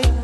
night.